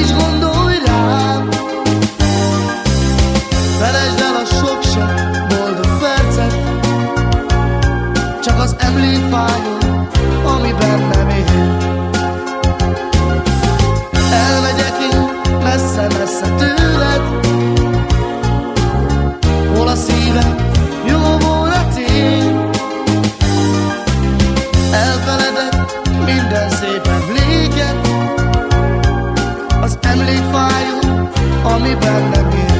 is gondolj rám. Felejtsd el a sok boldog percet. Csak az emlék fájó only bad luck.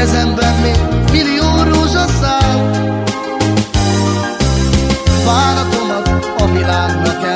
kezemben még millió rózsaszál. Váratomat a világnak el.